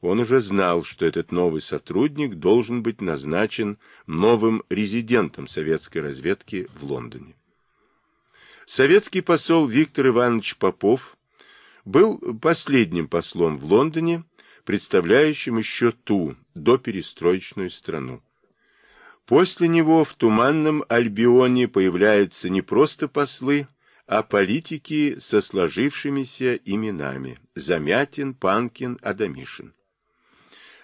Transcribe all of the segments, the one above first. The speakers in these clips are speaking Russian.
Он уже знал, что этот новый сотрудник должен быть назначен новым резидентом советской разведки в Лондоне. Советский посол Виктор Иванович Попов был последним послом в Лондоне, представляющим еще ту доперестроечную страну. После него в Туманном Альбионе появляются не просто послы, а политики со сложившимися именами – Замятин, Панкин, Адамишин.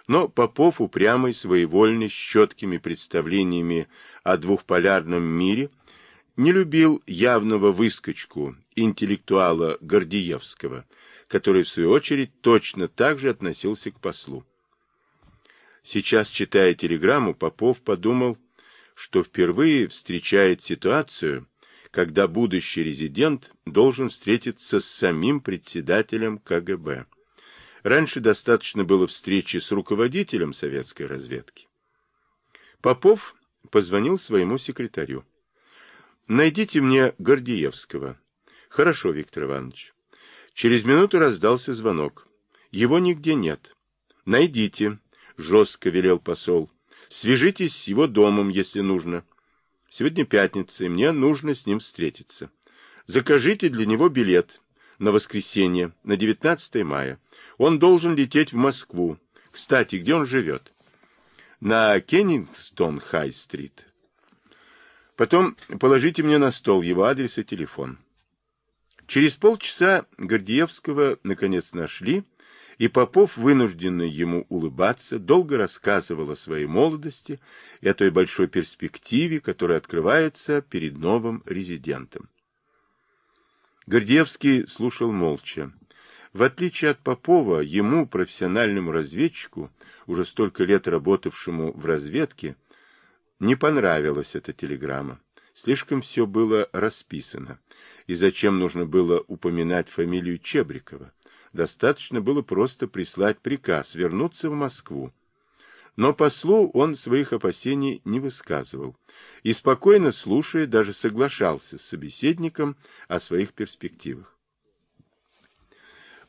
Но Попов, упрямый, своевольный, с четкими представлениями о двухполярном мире, не любил явного выскочку интеллектуала Гордеевского, который, в свою очередь, точно так же относился к послу. Сейчас, читая телеграмму, Попов подумал, что впервые встречает ситуацию, когда будущий резидент должен встретиться с самим председателем КГБ. Раньше достаточно было встречи с руководителем советской разведки. Попов позвонил своему секретарю. «Найдите мне Гордеевского». «Хорошо, Виктор Иванович». Через минуту раздался звонок. «Его нигде нет». «Найдите», — жестко велел посол. «Свяжитесь с его домом, если нужно». Сегодня пятница, и мне нужно с ним встретиться. Закажите для него билет на воскресенье, на 19 мая. Он должен лететь в Москву. Кстати, где он живет? На Кеннингстон-Хай-стрит. Потом положите мне на стол его адрес и телефон. Через полчаса Гордеевского наконец нашли, и Попов, вынужденный ему улыбаться, долго рассказывал о своей молодости и о той большой перспективе, которая открывается перед новым резидентом. Гордеевский слушал молча. В отличие от Попова, ему, профессиональному разведчику, уже столько лет работавшему в разведке, не понравилась эта телеграмма. Слишком все было расписано. И зачем нужно было упоминать фамилию Чебрикова? Достаточно было просто прислать приказ вернуться в Москву. Но послу он своих опасений не высказывал и, спокойно слушая, даже соглашался с собеседником о своих перспективах.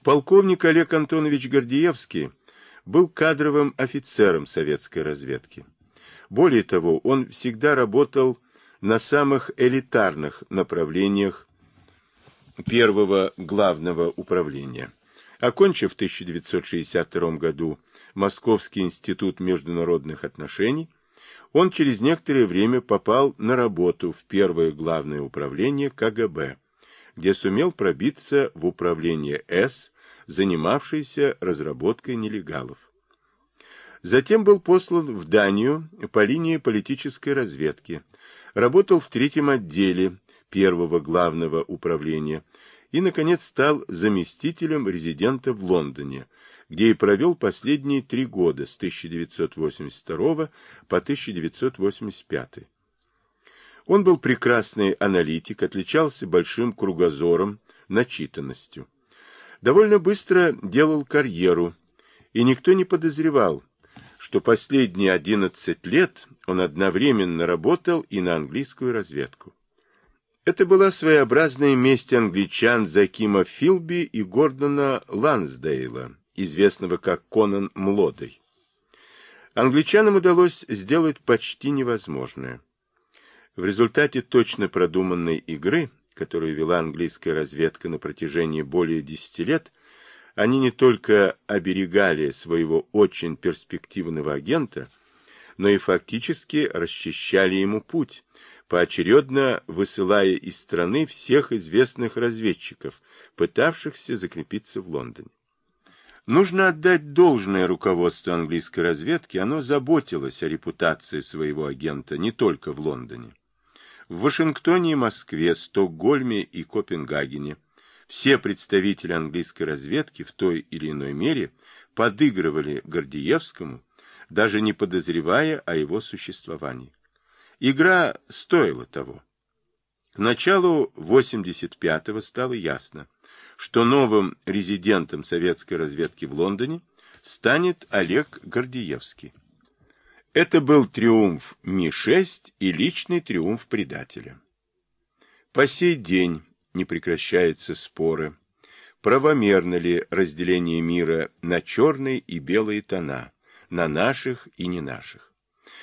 Полковник Олег Антонович Гордеевский был кадровым офицером советской разведки. Более того, он всегда работал на самых элитарных направлениях первого главного управления. Окончив в 1962 году Московский институт международных отношений, он через некоторое время попал на работу в первое главное управление КГБ, где сумел пробиться в управление С, занимавшееся разработкой нелегалов. Затем был послан в Данию по линии политической разведки, работал в третьем отделе первого главного управления и, наконец, стал заместителем резидента в Лондоне, где и провел последние три года с 1982 по 1985. Он был прекрасный аналитик, отличался большим кругозором, начитанностью. Довольно быстро делал карьеру, и никто не подозревал, что последние 11 лет он одновременно работал и на английскую разведку. Это была своеобразная месть англичан Закима Филби и Гордона Лансдейла, известного как Конан Млодой. Англичанам удалось сделать почти невозможное. В результате точно продуманной игры, которую вела английская разведка на протяжении более десяти лет, они не только оберегали своего очень перспективного агента, но и фактически расчищали ему путь, поочередно высылая из страны всех известных разведчиков, пытавшихся закрепиться в Лондоне. Нужно отдать должное руководству английской разведки, оно заботилось о репутации своего агента не только в Лондоне. В Вашингтоне и Москве, Стокгольме и Копенгагене все представители английской разведки в той или иной мере подыгрывали Гордеевскому, даже не подозревая о его существовании. Игра стоила того. К началу 85-го стало ясно, что новым резидентом советской разведки в Лондоне станет Олег Гордеевский. Это был триумф Ми-6 и личный триумф предателя. По сей день не прекращаются споры, правомерно ли разделение мира на черные и белые тона, на наших и не наших.